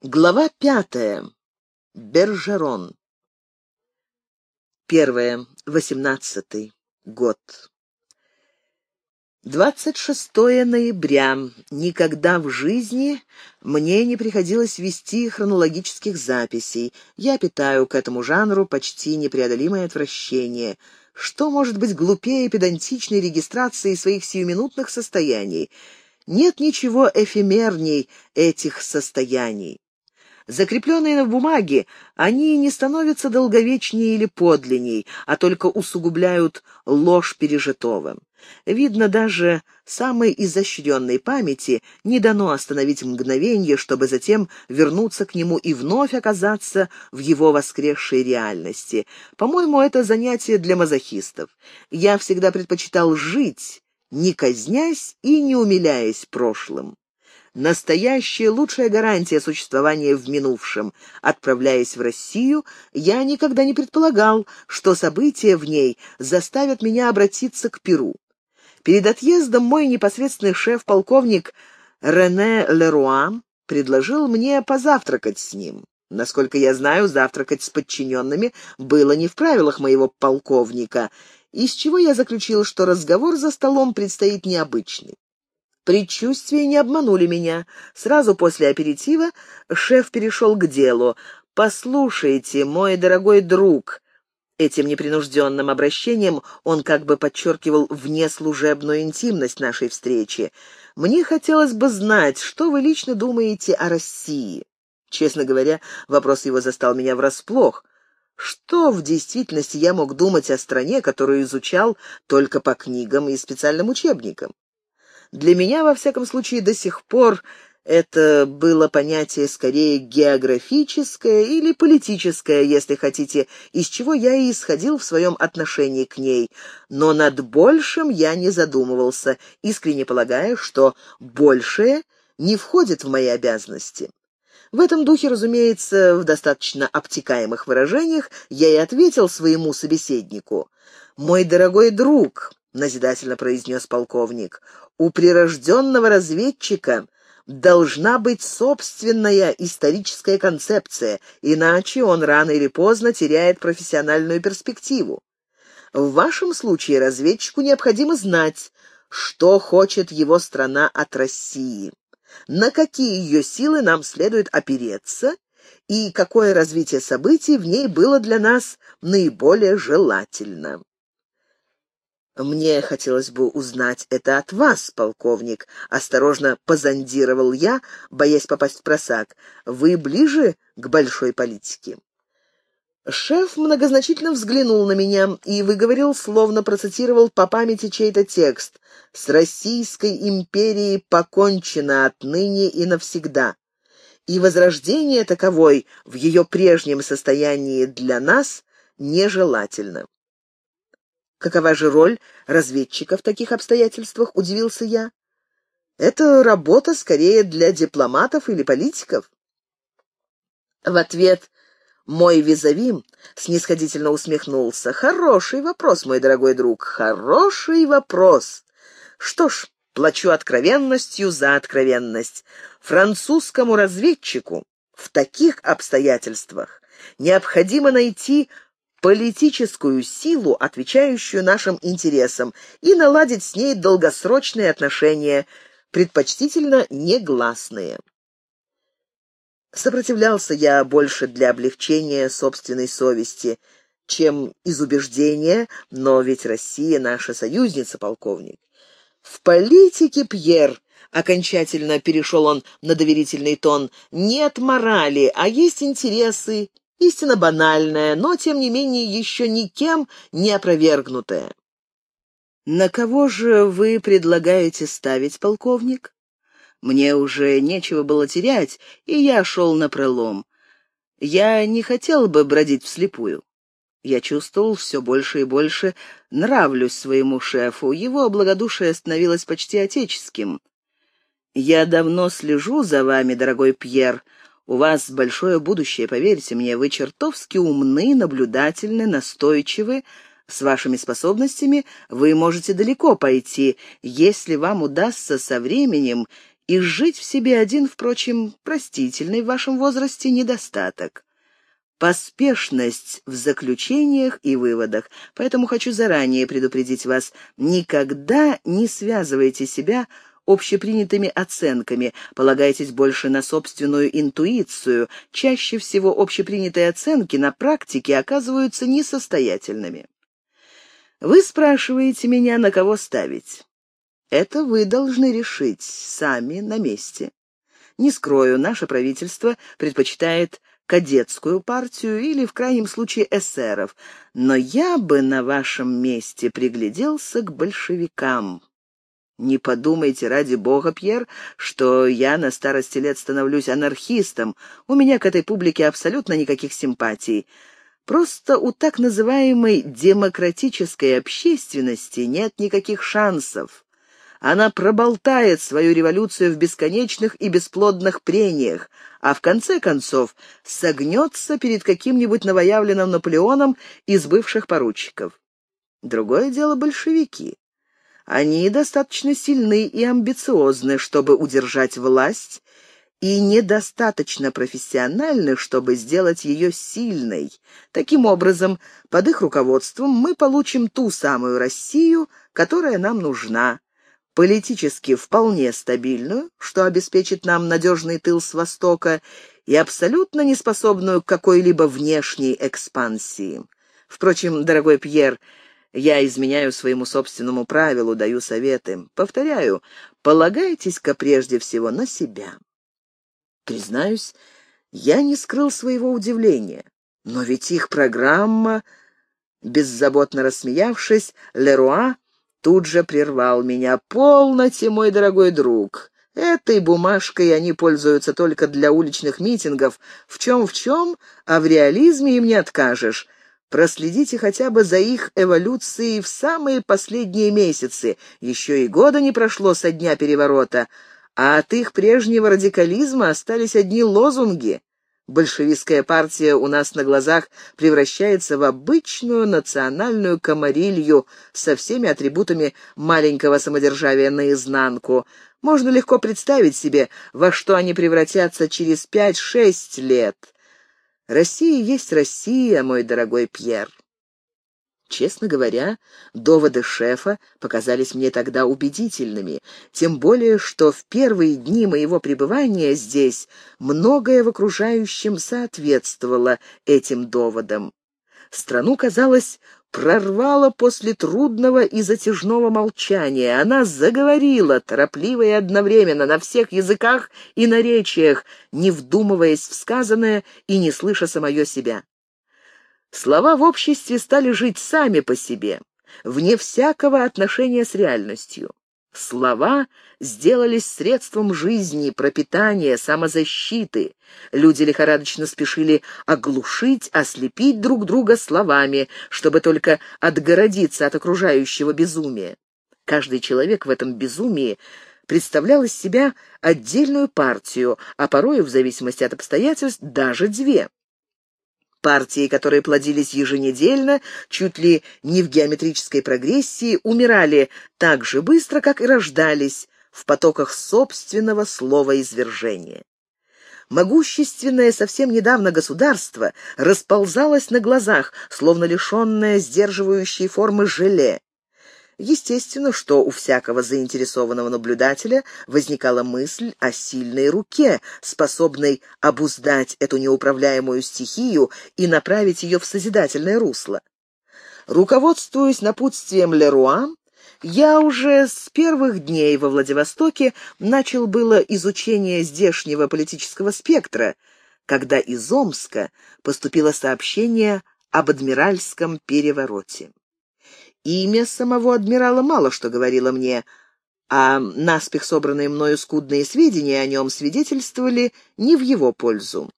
Глава пятая. Бержерон. Первое. Восемнадцатый год. 26 ноября. Никогда в жизни мне не приходилось вести хронологических записей. Я питаю к этому жанру почти непреодолимое отвращение. Что может быть глупее педантичной регистрации своих сиюминутных состояний? Нет ничего эфемерней этих состояний. Закрепленные на бумаге, они не становятся долговечнее или подлинней, а только усугубляют ложь пережитого. Видно, даже самой изощренной памяти не дано остановить мгновение, чтобы затем вернуться к нему и вновь оказаться в его воскресшей реальности. По-моему, это занятие для мазохистов. Я всегда предпочитал жить, не казнясь и не умиляясь прошлым. Настоящая лучшая гарантия существования в минувшем. Отправляясь в Россию, я никогда не предполагал, что события в ней заставят меня обратиться к Перу. Перед отъездом мой непосредственный шеф, полковник Рене Леруа, предложил мне позавтракать с ним. Насколько я знаю, завтракать с подчиненными было не в правилах моего полковника, из чего я заключил, что разговор за столом предстоит необычный. Предчувствия не обманули меня. Сразу после аперитива шеф перешел к делу. «Послушайте, мой дорогой друг», Этим непринужденным обращением он как бы подчеркивал внеслужебную интимность нашей встречи. «Мне хотелось бы знать, что вы лично думаете о России?» Честно говоря, вопрос его застал меня врасплох. Что в действительности я мог думать о стране, которую изучал только по книгам и специальным учебникам? Для меня, во всяком случае, до сих пор это было понятие скорее географическое или политическое, если хотите, из чего я и исходил в своем отношении к ней. Но над большим я не задумывался, искренне полагая, что большее не входит в мои обязанности. В этом духе, разумеется, в достаточно обтекаемых выражениях я и ответил своему собеседнику. «Мой дорогой друг», — назидательно произнес полковник, у прирожденного разведчика должна быть собственная историческая концепция, иначе он рано или поздно теряет профессиональную перспективу. В вашем случае разведчику необходимо знать, что хочет его страна от России, на какие ее силы нам следует опереться и какое развитие событий в ней было для нас наиболее желательно. «Мне хотелось бы узнать это от вас, полковник», — осторожно позондировал я, боясь попасть в просак. «Вы ближе к большой политике?» Шеф многозначительно взглянул на меня и выговорил, словно процитировал по памяти чей-то текст. «С Российской империей покончено отныне и навсегда, и возрождение таковой в ее прежнем состоянии для нас нежелательно». Какова же роль разведчика в таких обстоятельствах, удивился я. Это работа скорее для дипломатов или политиков. В ответ мой визави снисходительно усмехнулся. «Хороший вопрос, мой дорогой друг, хороший вопрос. Что ж, плачу откровенностью за откровенность. Французскому разведчику в таких обстоятельствах необходимо найти политическую силу, отвечающую нашим интересам, и наладить с ней долгосрочные отношения, предпочтительно негласные. Сопротивлялся я больше для облегчения собственной совести, чем из убеждения, но ведь Россия наша союзница, полковник. В политике, Пьер, окончательно перешел он на доверительный тон, нет морали, а есть интересы Истина банальная, но, тем не менее, еще никем не опровергнутая. «На кого же вы предлагаете ставить, полковник?» Мне уже нечего было терять, и я шел на пролом. Я не хотел бы бродить вслепую. Я чувствовал все больше и больше, нравлюсь своему шефу, его благодушие становилось почти отеческим. «Я давно слежу за вами, дорогой Пьер», у вас большое будущее, поверьте мне, вы чертовски умны, наблюдательны, настойчивы. С вашими способностями вы можете далеко пойти, если вам удастся со временем и жить в себе один, впрочем, простительный в вашем возрасте недостаток. Поспешность в заключениях и выводах. Поэтому хочу заранее предупредить вас, никогда не связывайте себя общепринятыми оценками, полагайтесь больше на собственную интуицию. Чаще всего общепринятые оценки на практике оказываются несостоятельными. Вы спрашиваете меня, на кого ставить. Это вы должны решить сами на месте. Не скрою, наше правительство предпочитает кадетскую партию или, в крайнем случае, эсеров, но я бы на вашем месте пригляделся к большевикам. Не подумайте, ради бога, Пьер, что я на старости лет становлюсь анархистом. У меня к этой публике абсолютно никаких симпатий. Просто у так называемой демократической общественности нет никаких шансов. Она проболтает свою революцию в бесконечных и бесплодных прениях, а в конце концов согнется перед каким-нибудь новоявленным Наполеоном из бывших поручиков. Другое дело большевики. Они достаточно сильны и амбициозны, чтобы удержать власть, и недостаточно профессиональны, чтобы сделать ее сильной. Таким образом, под их руководством мы получим ту самую Россию, которая нам нужна, политически вполне стабильную, что обеспечит нам надежный тыл с Востока, и абсолютно неспособную к какой-либо внешней экспансии. Впрочем, дорогой Пьер, я изменяю своему собственному правилу, даю советы. Повторяю, полагайтесь-ка прежде всего на себя. Признаюсь, я не скрыл своего удивления. Но ведь их программа... Беззаботно рассмеявшись, Леруа тут же прервал меня. «Полноте, мой дорогой друг. Этой бумажкой они пользуются только для уличных митингов. В чем-в чем, а в реализме им не откажешь. Проследите хотя бы за их эволюцией в самые последние месяцы. Еще и года не прошло со дня переворота, а от их прежнего радикализма остались одни лозунги. Большевистская партия у нас на глазах превращается в обычную национальную комарилью со всеми атрибутами маленького самодержавия наизнанку. Можно легко представить себе, во что они превратятся через пять-шесть лет. Россия есть Россия, мой дорогой Пьер. Честно говоря, доводы шефа показались мне тогда убедительными, тем более, что в первые дни моего пребывания здесь многое в окружающем соответствовало этим доводам. Страну, казалось, прорвало после трудного и затяжного молчания. Она заговорила, торопливо и одновременно, на всех языках и наречиях, не вдумываясь в сказанное и не слыша самое себя. Слова в обществе стали жить сами по себе, вне всякого отношения с реальностью. Слова сделались средством жизни, пропитания, самозащиты. Люди лихорадочно спешили оглушить, ослепить друг друга словами, чтобы только отгородиться от окружающего безумия. Каждый человек в этом безумии представлял из себя отдельную партию, а порою, в зависимости от обстоятельств, даже две. Партии, которые плодились еженедельно, чуть ли не в геометрической прогрессии, умирали так же быстро, как и рождались в потоках собственного слова извержения. Могущественное совсем недавно государство расползалось на глазах, словно лишенное сдерживающей формы желе. Естественно, что у всякого заинтересованного наблюдателя возникала мысль о сильной руке, способной обуздать эту неуправляемую стихию и направить ее в созидательное русло. Руководствуясь напутствием Леруа, я уже с первых дней во Владивостоке начал было изучение здешнего политического спектра, когда из Омска поступило сообщение об адмиральском перевороте. Имя самого адмирала мало что говорило мне, а наспех собранные мною скудные сведения о нем свидетельствовали не в его пользу.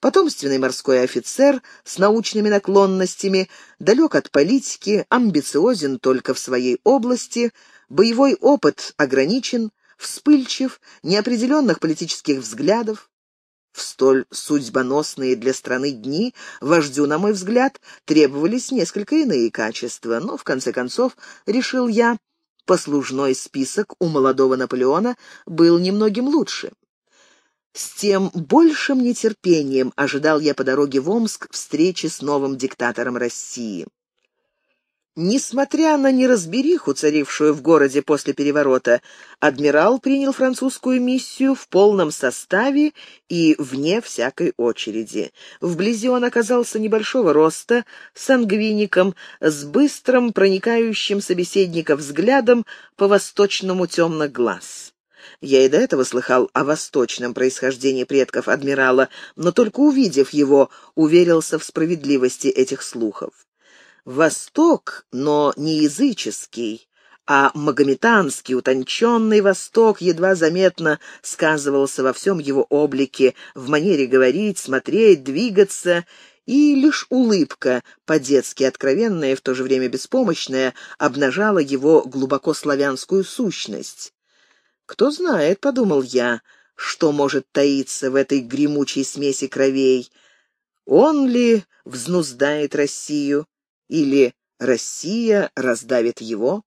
Потомственный морской офицер с научными наклонностями, далек от политики, амбициозен только в своей области, боевой опыт ограничен, вспыльчив, неопределенных политических взглядов. В столь судьбоносные для страны дни вождю, на мой взгляд, требовались несколько иные качества, но, в конце концов, решил я, послужной список у молодого Наполеона был немногим лучше. С тем большим нетерпением ожидал я по дороге в Омск встречи с новым диктатором России. Несмотря на неразбериху, царившую в городе после переворота, адмирал принял французскую миссию в полном составе и вне всякой очереди. Вблизи он оказался небольшого роста, сангвиником, с быстрым проникающим собеседника взглядом по восточному темных глаз. Я и до этого слыхал о восточном происхождении предков адмирала, но только увидев его, уверился в справедливости этих слухов. Восток, но не языческий, а магометанский, утонченный Восток едва заметно сказывался во всем его облике, в манере говорить, смотреть, двигаться, и лишь улыбка, по-детски откровенная и в то же время беспомощная, обнажала его глубоко славянскую сущность. «Кто знает», — подумал я, — «что может таиться в этой гремучей смеси кровей? Он ли взнуздает Россию?» Или Россия раздавит его?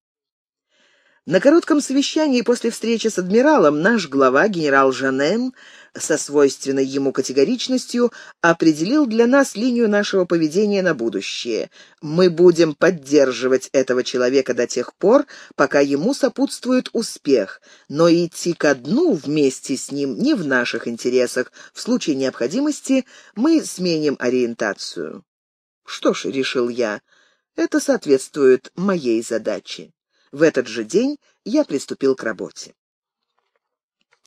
На коротком совещании после встречи с адмиралом наш глава, генерал Жанен, со свойственной ему категоричностью, определил для нас линию нашего поведения на будущее. Мы будем поддерживать этого человека до тех пор, пока ему сопутствует успех, но идти ко дну вместе с ним не в наших интересах. В случае необходимости мы сменим ориентацию. Что ж, решил я, это соответствует моей задаче. В этот же день я приступил к работе.